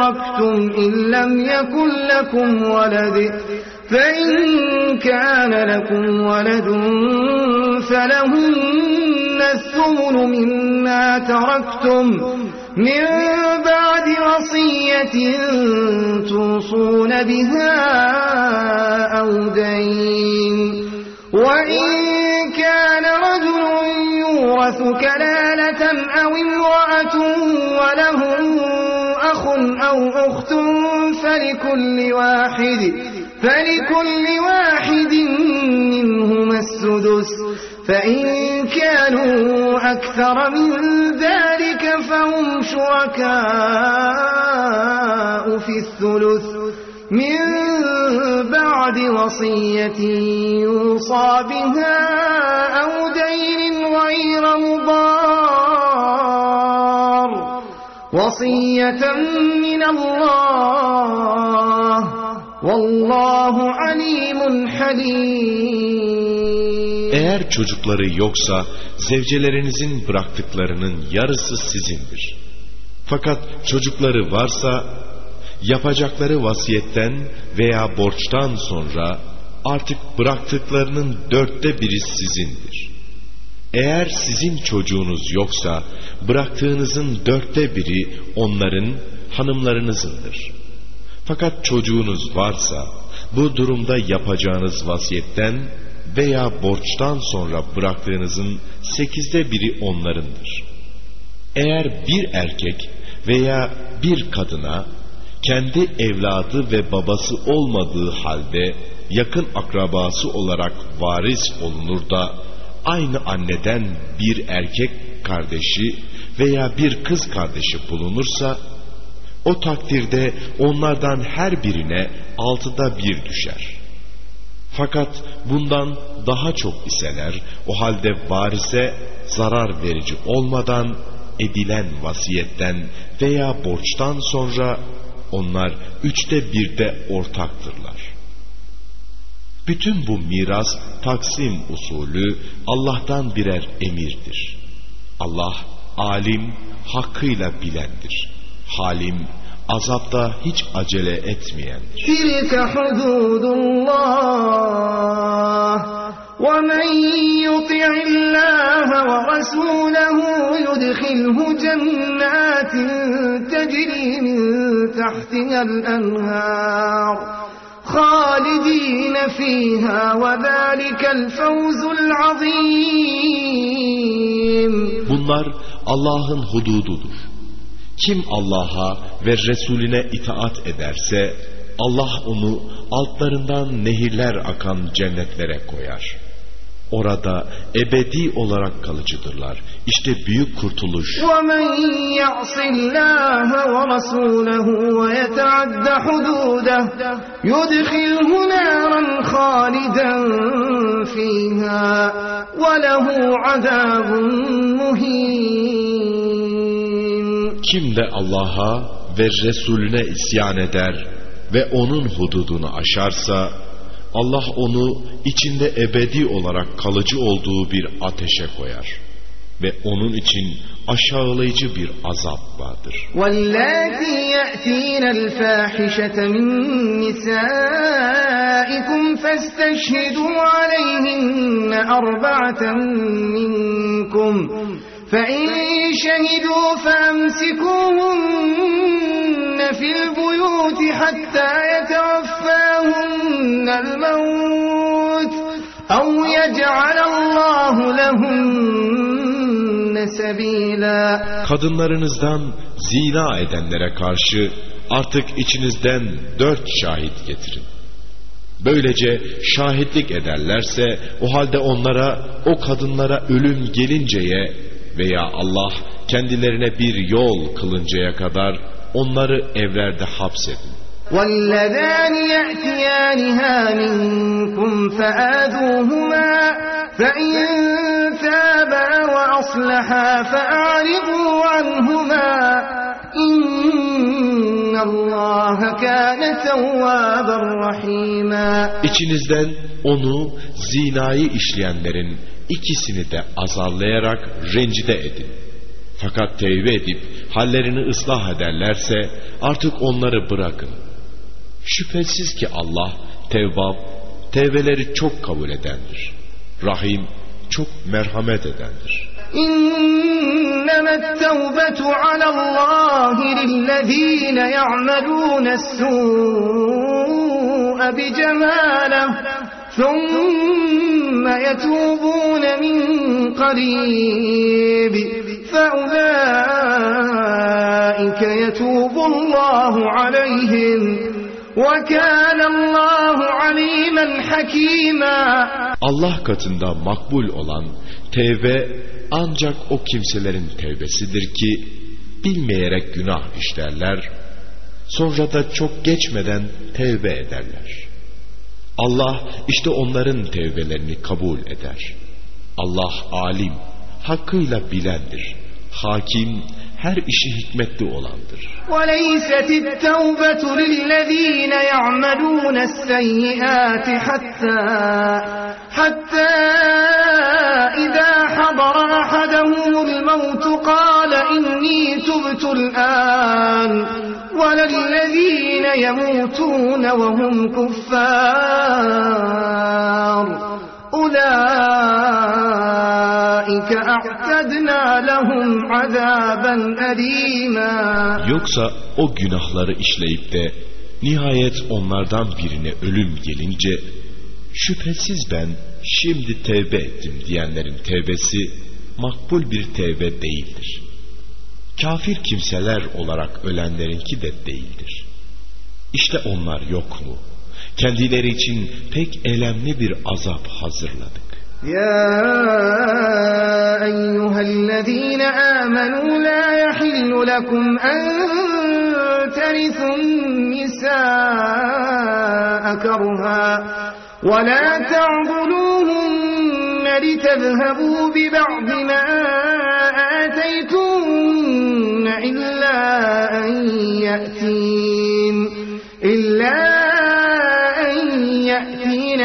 تركتم إن لم يكن لكم ولد فإن كان لكم ولد فلهن الثمن مما تركتم من بعد وصية توصون بها أو دين وإن كان رجل يورث كلالة أو امرأة وله أخ أو أخت فلكل واحد فلكل واحد منهما السدس. فإن كانوا أكثر من ذلك فهم شركاء في الثلث. من بعد وصية يوصى بها وصية من الله والله عليم حليم Eğer çocukları yoksa zevcelerinizin bıraktıklarının yarısı sizindir. Fakat çocukları varsa yapacakları vasiyetten veya borçtan sonra artık bıraktıklarının dörtte biri sizindir. Eğer sizin çocuğunuz yoksa bıraktığınızın dörtte biri onların hanımlarınızındır. Fakat çocuğunuz varsa bu durumda yapacağınız vasiyetten veya borçtan sonra bıraktığınızın sekizde biri onlarındır. Eğer bir erkek veya bir kadına kendi evladı ve babası olmadığı halde yakın akrabası olarak varis olunur da aynı anneden bir erkek kardeşi veya bir kız kardeşi bulunursa o takdirde onlardan her birine altıda bir düşer. Fakat bundan daha çok iseler o halde varise zarar verici olmadan edilen vasiyetten veya borçtan sonra onlar üçte birde ortaktırlar. Bütün bu miras taksim usulü Allah'tan birer emirdir. Allah alim hakkıyla bilendir. Halim azapta hiç acele etmeyendir. Tilke hududullah ve men yuti'illaha ve rasulahu yudkhilhu cennetin tecri min tahtiha'l enhar خالدين فيها وذلك الفوز العظيم Bunlar Allah'ın hudududur. Kim Allah'a ve Resulüne itaat ederse Allah onu altlarından nehirler akan cennetlere koyar. Orada ebedi olarak kalıcıdırlar. İşte büyük kurtuluş. ومن يعص الله ورسوله ويتعد حدوده يدخله نارا خالدا فيها وله عذاب مهين Kim de Allah'a ve Resulüne isyan eder ve onun hududunu aşarsa Allah onu içinde ebedi olarak kalıcı olduğu bir ateşe koyar ve onun için aşağılayıcı bir azap vardır. واللاتي يأتين الفاحشة من نسائكم فاستشهدوا عليهن أربعة منكم فإن شهدوا فأمسكوهن في البيوت حتى يتوفاهن الموت أو يجعل الله لهن سبيلا Kadınlarınızdan zina edenlere karşı artık içinizden dört şahit getirin. Böylece şahitlik ederlerse o halde onlara o kadınlara ölüm gelinceye veya Allah kendilerine bir yol kılıncaya kadar onları evlerde hapsedin. واللذان يأتيانها منكم فآذوهما فإن تابا وأصلحا فأعرضوا عنهما إن الله كان توابا رحيما İçinizden onu zinayı işleyenlerin ikisini de azarlayarak rencide edin. Fakat tevbe edip hallerini ıslah ederlerse artık onları bırakın. Şüphesiz ki Allah tevvab, tevbeleri çok kabul edendir. Rahim, çok merhamet edendir. إنما التوبة على الله للذين يعملون السوء بجماله ثم يتوبون من قريب فأولئك يتوب الله عليهم وكان الله عليما حكيما Allah katında makbul olan tevbe ancak o kimselerin tevbesidir ki bilmeyerek günah işlerler, sonra da çok geçmeden tevbe ederler. Allah işte onların tevbelerini kabul eder. Allah alim, hakkıyla bilendir. Hakim, her işi hikmetli olandır. وليست التوبة للذين يعملون السيئات حتى حتى إذا حضر أحدهم الموت قال إني تبت الآن ولا الذين يموتون وهم كفار Yoksa o günahları işleyip de nihayet onlardan birine ölüm gelince şüphesiz ben şimdi tevbe ettim diyenlerin tevbesi makbul bir tevbe değildir. Kafir kimseler olarak ölenlerinki de değildir. İşte onlar yok mu?'' Kendileri için pek elemli bir azap hazırladık. يا أيها الذين آمنوا لا يحل لكم أن ترثوا النساء كرها ولا تعضلوهن لتذهبوا ببعض ما آتيتن إلا أن يأتين إلا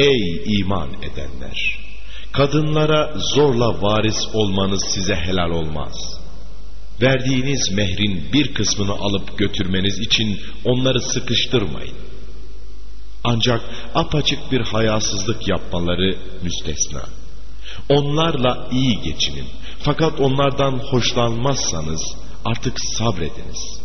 Ey iman edenler! Kadınlara zorla varis olmanız size helal olmaz. Verdiğiniz mehrin bir kısmını alıp götürmeniz için onları sıkıştırmayın. Ancak apaçık bir hayasızlık yapmaları müstesna. Onlarla iyi geçinin. Fakat onlardan hoşlanmazsanız artık sabrediniz.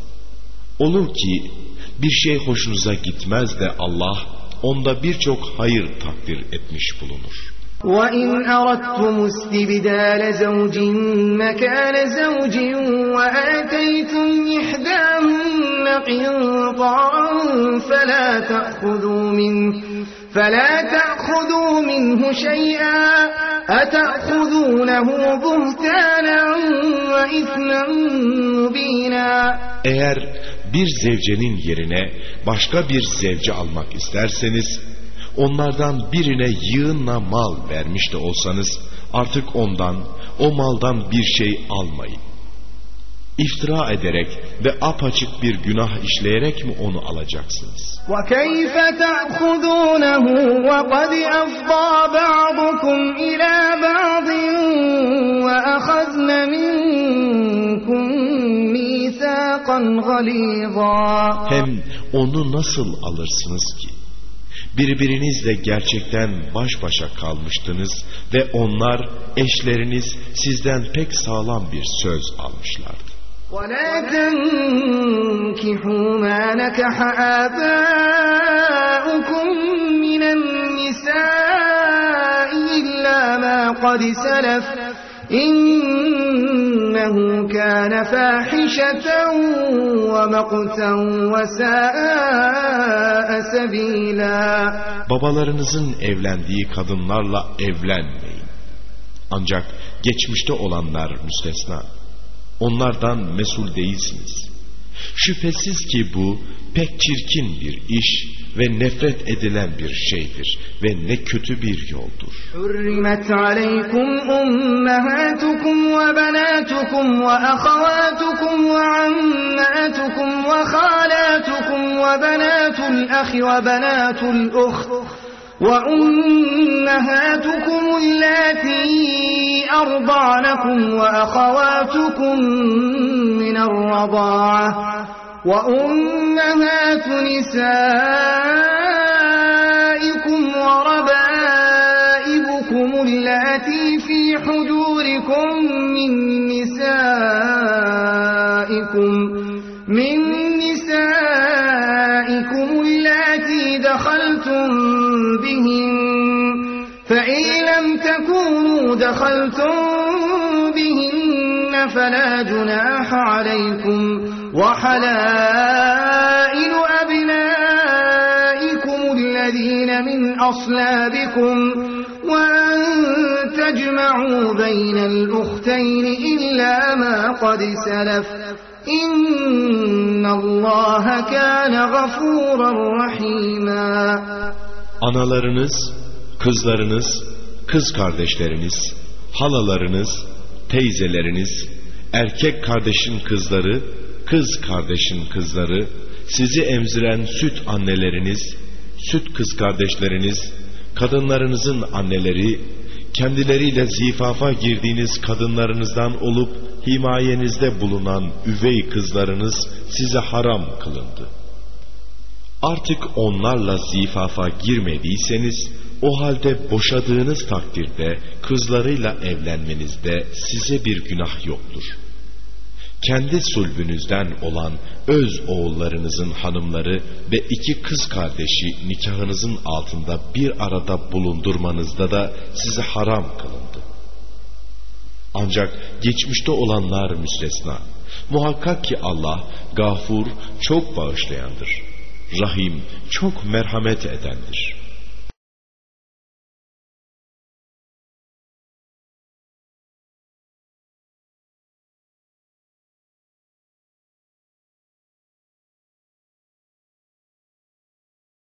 Olur ki bir şey hoşunuza gitmez de Allah onda birçok hayır takdir etmiş bulunur. وإن أردتم استبدال زوج مكان زوج وآتيتم إحداهن قنطارا فلا تأخذوا منه فلا تأخذوا منه شيئا أتأخذونه بهتانا وإثما مبينا Eğer bir zevcenin yerine başka bir zevce almak isterseniz, onlardan birine yığınla mal vermiş de olsanız, artık ondan, o maldan bir şey almayın. İftira ederek ve apaçık bir günah işleyerek mi onu alacaksınız? وكيف تأخذونه وقد أفضى بعضكم إلى بعض وأخذن منكم صداقا Hem onu nasıl alırsınız ki? Birbirinizle gerçekten baş başa kalmıştınız ve onlar eşleriniz sizden pek sağlam bir söz almışlardı. وَلَا تَنْكِحُوا مَا نَكَحَ آبَاؤُكُمْ مِنَ النِّسَاءِ إِلَّا مَا İnnehu kâne fâhişeten ve mekten ve. Babalarınızın evlendiği kadınlarla evlenmeyin. Ancak geçmişte olanlar müstesna. Onlardan mesul değilsiniz.'' Şüphesiz ki bu pek çirkin bir iş ve nefret edilen bir şeydir ve ne kötü bir yoldur. Hürrimet aleykum ummehatukum ve benatukum ve ahavatukum ve ammatukum ve halatukum ve benatul ahi ve benatul uht ve ummehatukum allati أرضعنكم وأخواتكم من الرضاعة وأمهات نسائكم دخلتم بهن فلا جناح عليكم وحلائل أبنائكم الذين من أصلابكم وأن تجمعوا بين الأختين إلا ما قد سلف إن الله كان غفورا رحيما Analarınız, kızlarınız, kız kardeşleriniz, halalarınız, teyzeleriniz, erkek kardeşin kızları, kız kardeşin kızları, sizi emziren süt anneleriniz, süt kız kardeşleriniz, kadınlarınızın anneleri, kendileriyle zifafa girdiğiniz kadınlarınızdan olup himayenizde bulunan üvey kızlarınız size haram kılındı. Artık onlarla zifafa girmediyseniz, o halde boşadığınız takdirde kızlarıyla evlenmenizde size bir günah yoktur. Kendi sulbünüzden olan öz oğullarınızın hanımları ve iki kız kardeşi nikahınızın altında bir arada bulundurmanızda da size haram kılındı. Ancak geçmişte olanlar müstesna. Muhakkak ki Allah gafur çok bağışlayandır. Rahim çok merhamet edendir.